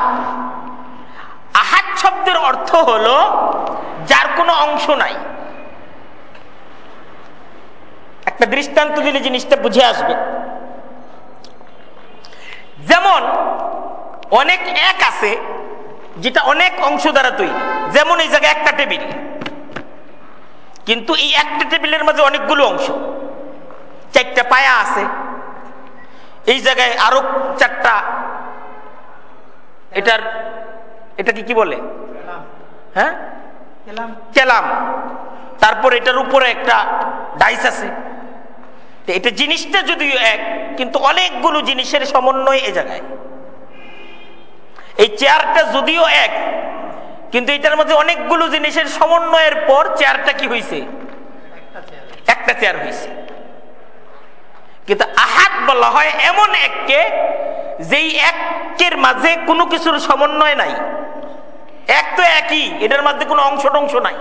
আহাদ শব্দের অর্থ হলো যার কোনো অংশ নাই। একটা দৃষ্টান্ত দিলে জিনিসটা বুঝে আসবে। যেমন, অনেক এক আছে যেটা অনেক অংশ দ্বারা তৈরি। যেমন এই জায়গায় একটা টেবিল। কিন্তু এই একটা টেবিলের মাঝে অনেকগুলো অংশ। চারটা পায়া আছে। এই জায়গায় আরও চারটা এটার এটাকে কি বলে? হ্যাঁ? কেলাম। তারপর এটার উপরে একটা ডাইস আছে। এটা জিনিসটা যদিও এক কিন্তু অনেকগুলো জিনিসের সমন্বয় এ জায়গায়। এই চেয়ারটা যদিও এক কিন্তু এটার মধ্যে অনেকগুলো জিনিসের সমন্বয়ের পর চেয়ারটা কি হয়েছে একটা চেয়ার। হয়েছে কিন্তু আহাত বলা হয় এমন এককে যেই একের মাঝে কোনো কিছুর সমন্বয় নাই। এক তো একই, এটার মাঝে কোনো অংশ টংশ নাই।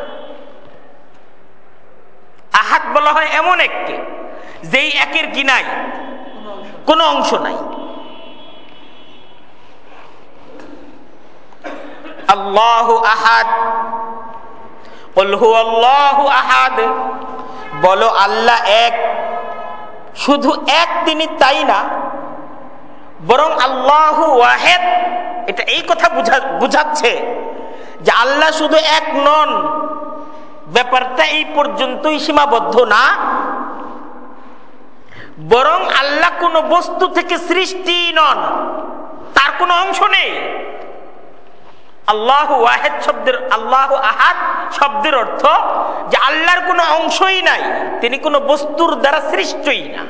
আহাত বলা হয় এমন এককে যেই একের কি নাই? কোনো অংশ নাই। আল্লাহ আহাদ আহাদ, বলো আল্লাহ এক। শুধু এক তিনি তাই না, বরং আল্লাহ ওয়াহেদ, এটা এই কথা বুঝাচ্ছে যে আল্লাহ শুধু এক নন, ব্যাপারটা এই পর্যন্তই সীমাবদ্ধ না, বরং আল্লাহ কোন বস্তু থেকে সৃষ্টি নন, তার কোনো অংশ নেই। আল্লাহ ওয়াহেদ শব্দের আল্লাহ আহাদ শব্দের অর্থ যে আল্লাহর কোনো অংশই নাই, তিনি কোনো বস্তুর দ্বারা সৃষ্টই না।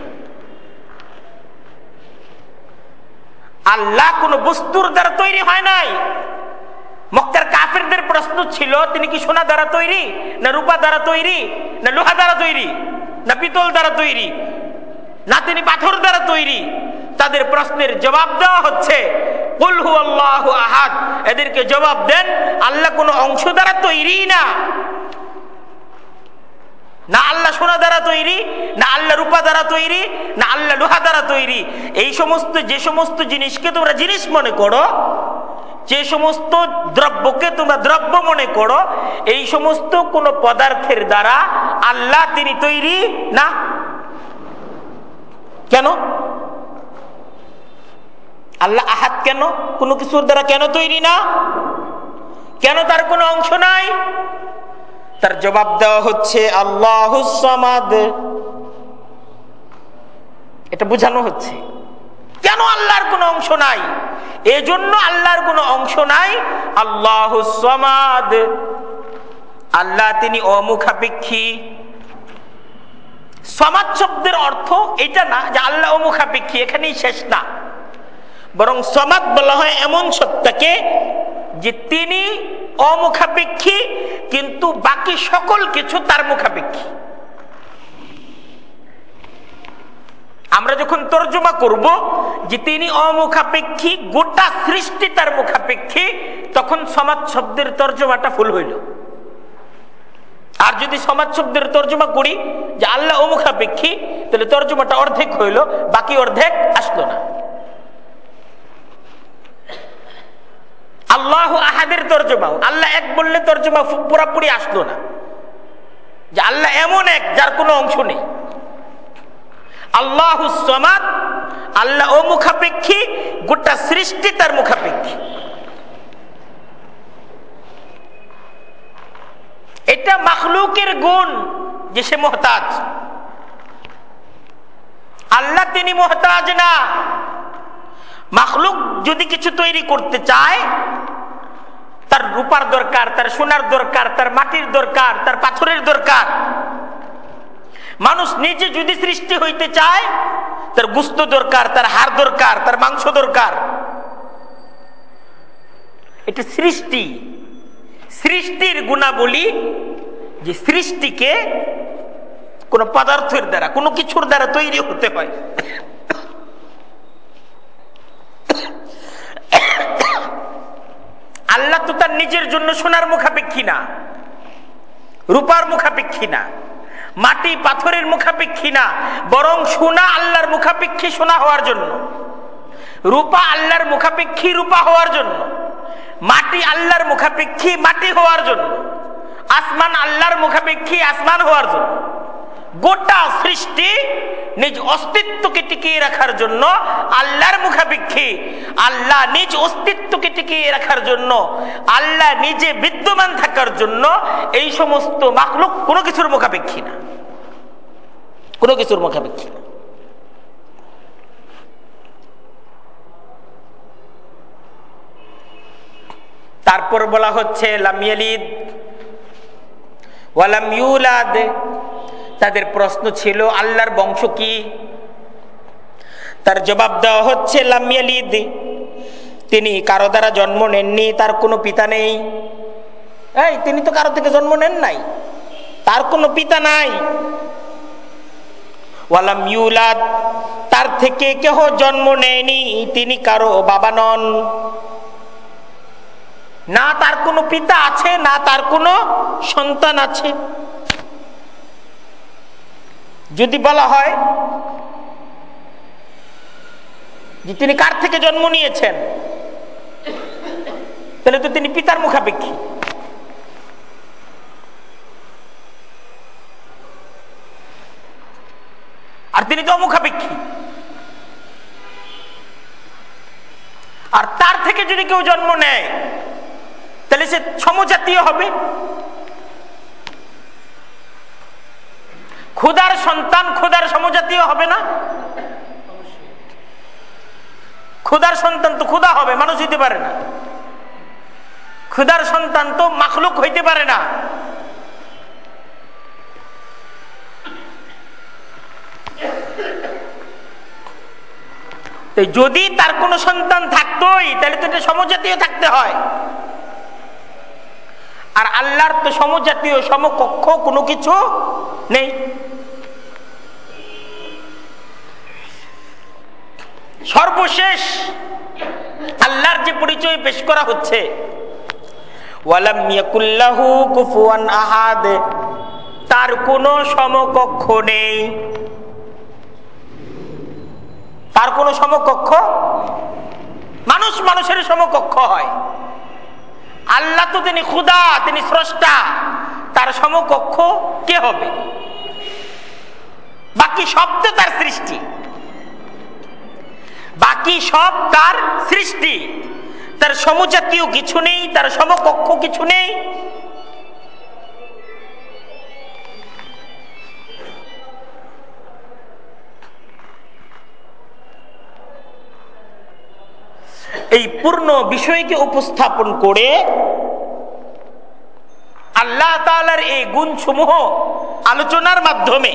আল্লাহ কোন বস্তুর দ্বারা তৈরি হয় নাই। মক্কার কাফেরদের প্রশ্ন ছিল, তিনি কি সোনা দ্বারা তৈরি, না রূপা দ্বারা তৈরি, না লোহা দ্বারা তৈরি, না পিতল দ্বারা তৈরি, না তিনি পাথর দ্বারা তৈরি? তাদের প্রশ্নের জবাব দেওয়া হচ্ছে। আহাদ। এদেরকে জবাব দেন, আল্লাহ কোনো অংশ দ্বারা তৈরি না। না আল্লাহ সোনা দ্বারা তৈরি, না আল্লাহ রূপা দ্বারা তৈরি, না আল্লাহ লোহা দ্বারা তৈরি। এই সমস্ত, যে সমস্ত জিনিসকে তোমরা জিনিস মনে করো, যে সমস্ত দ্রব্যকে তোমরা দ্রব্য মনে করো, এই সমস্ত কোনো পদার্থের দ্বারা আল্লাহ তিনি তৈরি না। কেন? আল্লাহ আহাত কেন? কোনো কিছুর দ্বারা কেন তৈরি না? কেন তার কোনো অংশ নাই? তার জবাব দেওয়া হচ্ছে, আল্লাহ এটা বোঝানো হচ্ছে। কেন আল্লাহর কোনো অংশ নাই? এজন্য আল্লাহর কোনো অংশ নাই, আল্লাহ আল্লাহ তিনি অমুখাপেক্ষী। সমাজ শব্দের অর্থ এটা না যে আল্লাহ অমুখাপেক্ষী, এখানেই শেষ না। বরং সমাজ বলা হয় এমন সত্তাকে যে তিনি অমুখাপেক্ষী, কিন্তু বাকি সকল কিছু তার মুখাপেক্ষী। আমরা যখন তর্জমা করব যে তিনি অমুখাপেক্ষী, গোটা সৃষ্টি তার মুখাপেক্ষী, তখন সমাজ শব্দের তর্জমাটা ফুল হইল। আর যদি সমাজ শব্দের তর্জমা করি যে আল্লাহ অমুখাপেক্ষী, তাহলে তর্জমাটা অর্ধেক হইল, বাকি অর্ধেক আসলো না। আল্লাহ আহাদের তর্জমাও আল্লাহ এক বললে তর্জমা পুরাপুরি আসলো না। যে আল্লাহ এমন এক যার কোনো অংশ নেই। আল্লাহ আল্লাহ ও মুখাপেক্ষী, গোটা সৃষ্টি তার মুখাপেক্ষী। এটা মাখলুকের গুণ যে সে মোহতাজ। আল্লাহ তিনি মোহতাজ না। মাখলুক যদি কিছু তৈরি করতে চায়, তার রূপার দরকার, তার সোনার দরকার, তার মাটির দরকার, তার পাথরের দরকার। মানুষ নিজে যদি সৃষ্টি হইতে চায়, তার গুস্ত দরকার, তার হাড় দরকার, তার মাংস দরকার। এটা সৃষ্টি। সৃষ্টির গুণাবলী যে সৃষ্টিকে কোন পদার্থের দ্বারা, কোনো কিছুর দ্বারা তৈরি হতে হয়। আল্লাহ তো তার নিজের জন্য সোনার মুখাপেক্ষী না, রূপার মুখাপেক্ষী না, মাটি পাথরের মুখাপেক্ষী না, বরং সোনা আল্লাহর মুখাপেক্ষী সোনা হওয়ার জন্য, রূপা আল্লাহর মুখাপেক্ষী, রূপা হওয়ার জন্য, মাটি আল্লাহর মুখাপেক্ষী, মাটি হওয়ার জন্য, আসমান আল্লাহর মুখাপেক্ষী, আসমান হওয়ার জন্য। গোটা সৃষ্টি নিজ অস্তিত্বকে টিকিয়ে রাখার জন্য আল্লাহর মুখাপেক্ষী। আল্লাহ নিজ অস্তিত্বকে টিকিয়ে রাখার জন্য, আল্লাহ নিজে বিদ্যমান থাকার জন্য এই সমস্ত মাকলুক কোনো কিছুর মুখাপেক্ষী না। কোনো কিছুর মুখাপেক্ষী না। তারপর বলা হচ্ছে লামিয়ালিদ ওয়ালাম ইউলাদ তাদের প্রশ্ন ছিল, আল্লাহর বংশ কি? তার জবাব দেওয়া হচ্ছে লামিয়ালিদ তিনি কারও দ্বারা জন্ম নেননি, তার কোনো পিতা নেই। এই, তিনি তো কারও থেকে জন্ম নেন নাই। তার কোনো পিতা নাই। ওয়ালাম ইউলাদ, তার থেকে কেহ জন্ম নেয়নি, তিনি কারও বাবা নন। না তার কোনো পিতা আছে, না তার কোনো সন্তান আছে। যদি বলা হয় যে তিনি কার থেকে জন্ম নিয়েছেন? তাহলে তো তিনি পিতার মুখাপেক্ষী। আর তিনি তো অমুখাপেক্ষী। আর তার থেকে যদি কেউ জন্ম নেয়, তাহলে সে সমজাতীয় হবে। ক্ষুদার সন্তান ক্ষুদার সমজাতীয় হবে না? ক্ষুদার সন্তান তো ক্ষুদা হবে, মানুষ হইতে পারে না। ক্ষুদার সন্তান তো মাখলুক হইতে পারে না। যদি তার কোনো সন্তান থাকতোই, তাহলে তো এটা সমজাতীয় থাকতে হয়। আর আল্লাহর তো সমজাতীয়, সমকক্ষ কোনো কিছু নেই। সর্বশেষ আল্লাহর যে পরিচয় পেশ করা হচ্ছে। তার কোনো সমকক্ষ নেই। তার কোনো সমকক্ষ? মানুষ মানুষের সমকক্ষ হয়। আল্লাহ তো তিনি খুদা, তিনি স্রষ্টা। তার সমকক্ষ কে হবে? বাকি শব্দ তার সৃষ্টি। বাকি সব তার সৃষ্টি। তার সমজাতীয় কিছু নেই, তার সমকক্ষ কিছু নেই। এই পূর্ণ বিষয়কে উপস্থাপন করে আল্লাহ তালার এই গুণসমূহ আলোচনার মাধ্যমে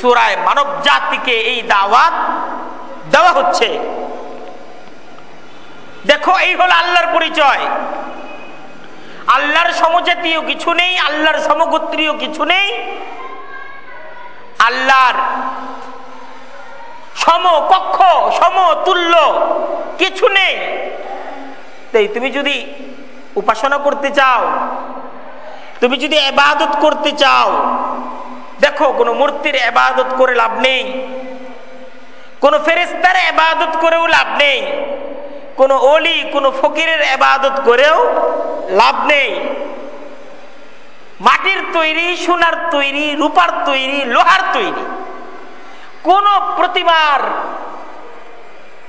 সুরায় মানব জাতিকে এই দাওয়াত দেওয়া হচ্ছে। দেখো, এই হলো আল্লাহর পরিচয়। আল্লাহর সমজাতীয় কিছু নেই, আল্লাহর সমগোত্রীয় কিছু নেই। আল্লাহর সমকক্ষ, সমতুল্য কিছু নেই। তাই তুমি যদি উপাসনা করতে চাও, তুমি যদি এবাদত করতে চাও দেখো, কোনো মূর্তির এবাদত করে লাভ নেই। কোনো ফেরিস্তার এবাদত করেও লাভ নেই। কোনো অলি কোনো ফকিরের এবাদত করেও লাভ নেই। মাটির তৈরি, সোনার তৈরি, রূপার তৈরি, লোহার তৈরি। কোন প্রতিমার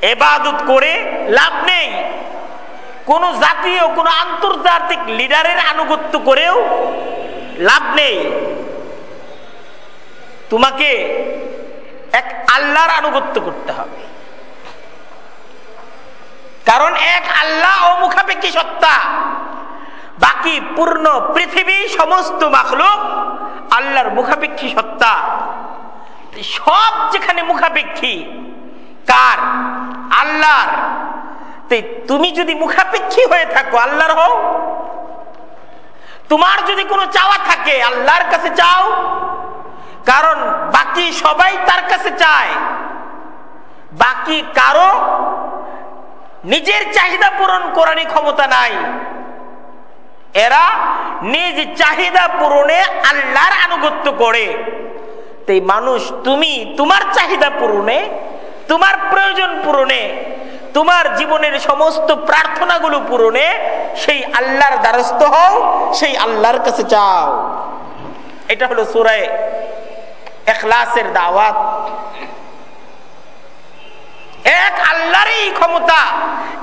এবাদত করে লাভ নেই। কোন জাতীয়, কোন আন্তর্জাতিক লিডারের আনুগত্য করেও লাভ নেই। তোমাকে এক আল্লাহর আনুগত্য করতে হবে। কারণ এক আল্লাহ ও মুখাপেক্ষী সত্তা, বাকি পূর্ণ পৃথিবী সমস্ত মাখলুক আল্লাহর মুখাপেক্ষী সত্তা। সব যেখানে মুখাপেক্ষী, কার? আল্লাহর। তুমি যদি মুখাপেক্ষী হয়ে থাকো, আল্লাহর হও। তোমার যদি কোনো চাওয়া থাকে, আল্লাহর কাছে চাও কারণ বাকি সবাই তার কাছে চায়। বাকি কারও নিজের চাহিদা পূরণ করারই ক্ষমতা নাই। এরা নিজ চাহিদা পূরণে আল্লাহর আনুগত্য করে। তাই মানুষ, তুমি তোমার চাহিদা পূরণে, তোমার প্রয়োজন পূরণে, তোমার জীবনের সমস্ত প্রার্থনাগুলো পূরণে সেই আল্লাহর দ্বারস্থ হও, সেই আল্লাহর কাছে চাও। এটা হলো সুরায় এখলাসের দাওয়াত। এক আল্লাহরই ক্ষমতা।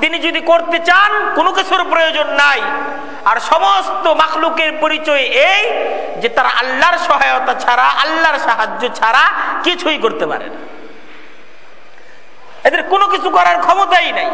তিনি যদি করতে চান, কোনো কিছুর প্রয়োজন নাই। আর সমস্ত মাখলুকের পরিচয় এই যে তারা আল্লাহর সহায়তা ছাড়া, আল্লাহর সাহায্য ছাড়া কিছুই করতে পারে না। এদের কোনো কিছু করার ক্ষমতাই নাই।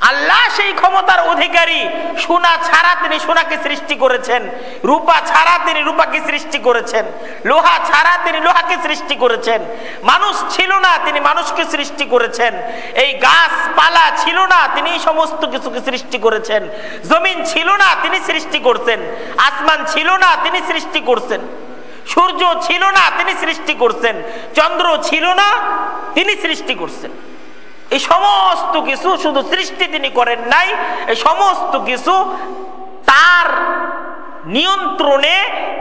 আল্লাহ সেই ক্ষমতার অধিকারী, সোনা ছাড়া তিনি সোনাকে সৃষ্টি করেছেন, রূপা ছাড়া তিনি রূপাকে সৃষ্টি করেছেন, লোহা ছাড়া তিনি লোহাকে সৃষ্টি করেছেন, মানুষ ছিল না, তিনি মানুষকে সৃষ্টি করেছেন, এই গাছপালা ছিল না, তিনি সমস্ত কিছুকে সৃষ্টি করেছেন, জমিন ছিল না, তিনি সৃষ্টি করছেন, আসমান ছিল না, তিনি সৃষ্টি করছেন, সূর্য ছিল না, তিনি সৃষ্টি করছেন, চন্দ্র ছিল না, তিনি সৃষ্টি করছেন। এই সমস্ত কিছু শুধু সৃষ্টি তিনি করেন নাই, এই সমস্ত কিছু তার নিয়ন্ত্রণে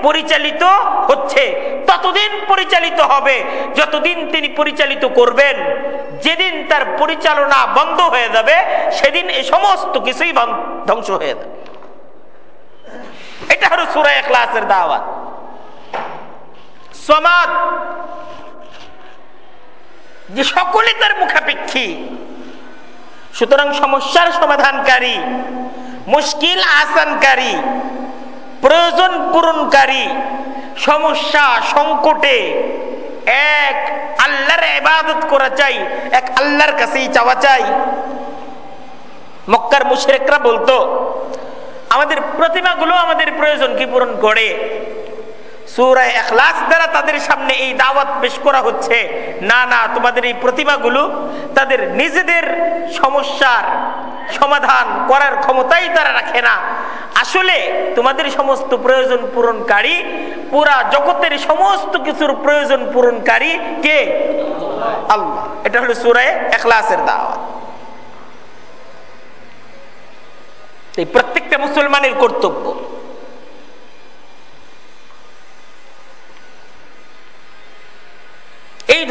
পরিচালিত হচ্ছে। ততদিন পরিচালিত হবে, যতদিন তিনি পরিচালিত করবেন, যেদিন তার পরিচালনা বন্ধ হয়ে যাবে, সেদিন এই সমস্ত কিছুই ধ্বংস হয়ে যাবে। এটা হলো সুরায় ক্লাসের দাওয়াত। সমাদ যে সকলে তার মুখাপেক্ষী। সুতরাং সমস্যার সমাধানকারী, মুশকিল আসানকারী, প্রয়োজন পূরণকারী, সমস্যা সংকটে এক আল্লাহর ইবাদত করা চাই, এক আল্লাহর কাছেই চাওয়া চাই। মক্কার মুশরেকরা বলতো, আমাদের প্রতিমাগুলো আমাদের প্রয়োজন কি পূরণ করে? সুরায় এখলাস দ্বারা তাদের সামনে এই দাওয়াত পেশ করা হচ্ছে। না না, তোমাদের এই প্রতিমাগুলো তাদের নিজেদের সমস্যার সমাধান করার ক্ষমতাই তারা রাখে না। আসলে তোমাদের সমস্ত প্রয়োজন পূরণকারী, পুরা জগতের সমস্ত কিছুর প্রয়োজন পূরণকারী কে? আল্লাহ। এটা হলো সুরায় এখলাসের দাওয়াত। এই প্রত্যেকটা মুসলমানের কর্তব্য।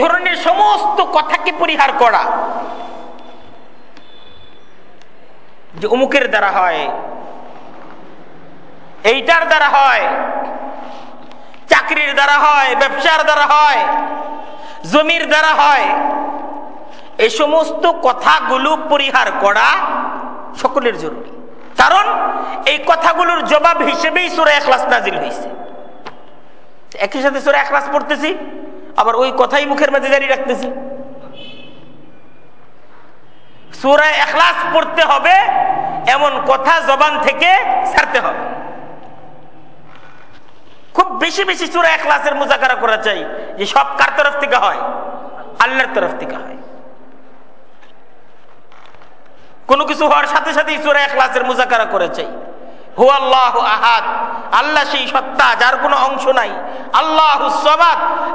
ধরনের সমস্ত কথাকে পরিহার করা। যে অমুকের দ্বারা হয়, এইটার দ্বারা হয়, চাকরির দ্বারা হয়, ব্যবসার দ্বারা হয়, জমির দ্বারা হয়, এই সমস্ত কথাগুলো পরিহার করা সকলের জরুরি। কারণ এই কথাগুলোর জবাব হিসেবেই সুরা এখলাস নাজিল হয়েছে একই সাথে সুরা এখলাস পড়তেছি। আবার ওই কথাই মুখের মাঝে জারি রাখতেছি। সুরায় এখলাস পড়তে হবে, এমন কথা জবান থেকে ছাড়তে হবে। খুব বেশি বেশি সুরা এখলাসের মুজাকারা করা চাই যে সব কার তরফ থেকে হয়? আল্লাহর তরফ থেকে হয়। কোনো কিছু হওয়ার সাথে সাথেই সুরা এখলাসের মুজাকারা করে চাই হু আল্লাহ আহাদ। আল্লাহ সেই সত্তা যার কোনো অংশ নাই। আল্লাহ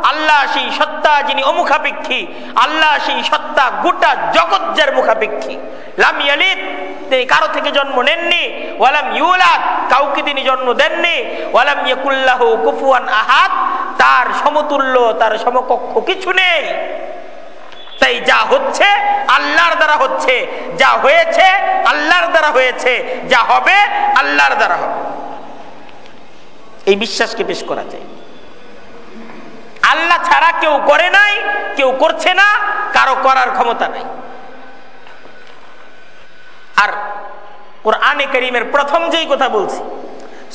আল্লাহ সেই সত্তা যিনি অমুখাপেক্ষী। আল্লাহ সেই সত্তা গোটা জগৎ যার মুখাপেক্ষী। লাম ইয়ালিদ, তিনি কারও থেকে জন্ম নেননি। ওয়ালাম ইউলাদ, কাউকে তিনি জন্ম দেননি। ওয়ালাম ইয়াকুল্লাহু কুফুয়ান আহাদ, তার সমতুল্য, তার সমকক্ষ কিছু নেই। তাই যা হচ্ছে আল্লাহর দ্বারা হচ্ছে। যা হয়েছে আল্লাহর দ্বারা হয়েছে। যা হবে আল্লাহর দ্বারা হবে। এই বিশ্বাসকে পেশ করা যায়। আল্লাহ ছাড়া কেউ করে নাই, কেউ করছে না, কারও করার ক্ষমতা নাই। আর কোরআনে করিমের প্রথম যেই কথা বলছি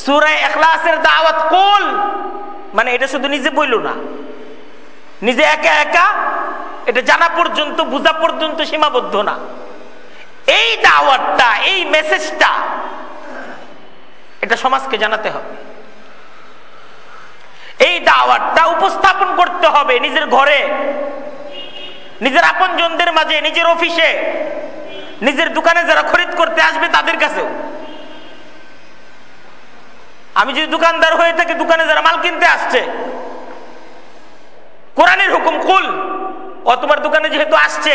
সুরায় এখলাসের দাওয়াত কোল মানে এটা শুধু নিজে বইল না, নিজে একা একা এটা জানা পর্যন্ত, বোঝা পর্যন্ত সীমাবদ্ধ না। এই দাওয়াতটা, এই মেসেজটা, এটা সমাজকে জানাতে হবে। এই দাওয়াতটা উপস্থাপন করতে হবে নিজের ঘরে, নিজের আপনজনদের মাঝে, নিজের অফিসে, নিজের দোকানে যারা খরিদ করতে আসবে তাদের কাছেও। আমি যদি দোকানদার হয়ে থাকি, দোকানে যারা মাল কিনতে আসছে, কোরআনের হুকুম কুল। ও তোমার দোকানে যেহেতু আসছে।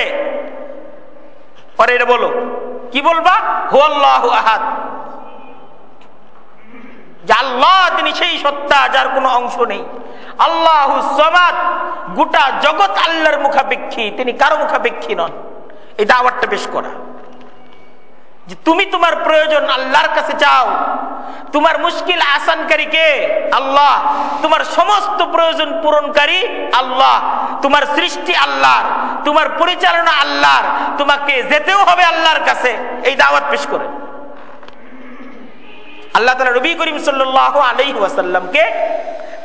পরে এটা বলো। কি বলবা? হু আল্লাহ আহাদ আল্লাহ, তিনি সেই সত্তা, যার কোনো অংশ নেই। আল্লাহ গোটা জগৎ আল্লাহর মুখাপেক্ষী। তিনি কারও মুখাপেক্ষী নন। এই দাওয়াতটা বেশ করা। যে তুমি তোমার প্রয়োজন আল্লাহর কাছে চাও। তোমার মুশকিল আসানকারী কে? আল্লাহ। তোমার সমস্ত প্রয়োজন পূরণকারী আল্লাহ। তোমার সৃষ্টি আল্লাহর। তোমার পরিচালনা আল্লাহর। তোমাকে যেতেও হবে আল্লাহর কাছে। এই দাওয়াত পেশ করে আল্লাহ তালা রবি করিম সাল্লাহ ওয়াসাল্লামকে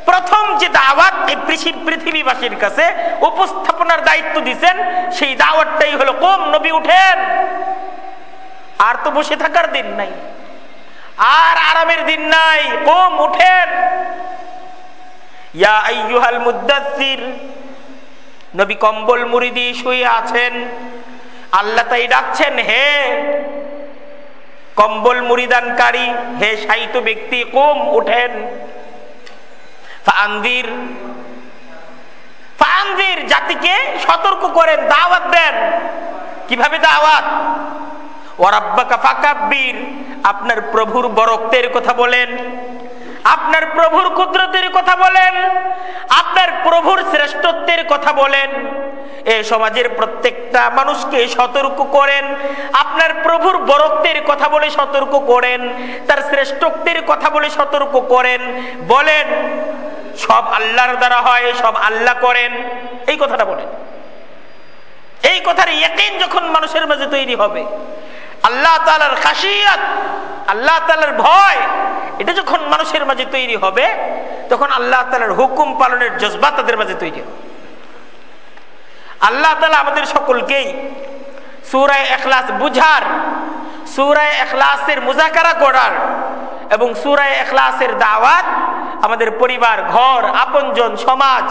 প্রথম যে দাওয়াত এই পৃথিবীবাসীর কাছে উপস্থাপনার দায়িত্ব দিচ্ছেন সেই দাওয়াতটাই হলো, কম নবী, উঠেন! আর তো বসে থাকার দিন নাই। আর আরামের দিন নাই। কম উঠেন। ইয়া নবী কম্বল মুড়ি দিয়ে শুয়ে আছেন। আল্লাহ তাই ডাকছেন, হে কম্বল মুড়িদানকারী, হে সাহিত্য ব্যক্তি, কম উঠেন। ফান্দির ফান্দির জাতিকে সতর্ক করেন, দাওয়াত দেন। কীভাবে দাওয়াত? আপনার প্রভুর বরক্তের কথা বলেন। আপনার প্রভুর কুদরতের কথা বলেন। আপনার প্রভুর শ্রেষ্ঠত্বের কথা বলেন। এ সমাজের প্রত্যেকটা মানুষকে সতর্ক করেন। আপনার প্রভুর বরক্তের কথা বলে সতর্ক করেন। তার শ্রেষ্ঠত্বের কথা বলে সতর্ক করেন। বলেন, সব আল্লাহর দ্বারা হয়, সব আল্লাহ করেন। এই কথাটা বলেন। এই কথার ইয়াকিন যখন মানুষের মাঝে তৈরি হবে আল্লাহ তালার খাসিয়াত, আল্লাহ তালার ভয়, এটা যখন মানুষের মাঝে তৈরি হবে, তখন আল্লাহ তালার হুকুম পালনের জজবা তাদের মাঝে তৈরি হবে। আল্লাহ তালা আমাদের সকলকেই সুরায় এখলাস বুঝার সুরায় এখলাসের মুজাকারা করার এবং সুরায় এখলাসের দাওয়াত আমাদের পরিবার ঘর আপনজন সমাজ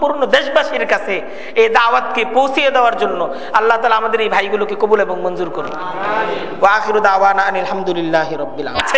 পূর্ণ দেশবাসীর কাছে এই দাওয়াতকে পৌঁছিয়ে দেওয়ার জন্য আল্লাহ তালা আমাদের এই ভাইগুলোকে কবুল এবং মঞ্জুর করুন। আলহামদুলিল্লাহ রবিল আছে।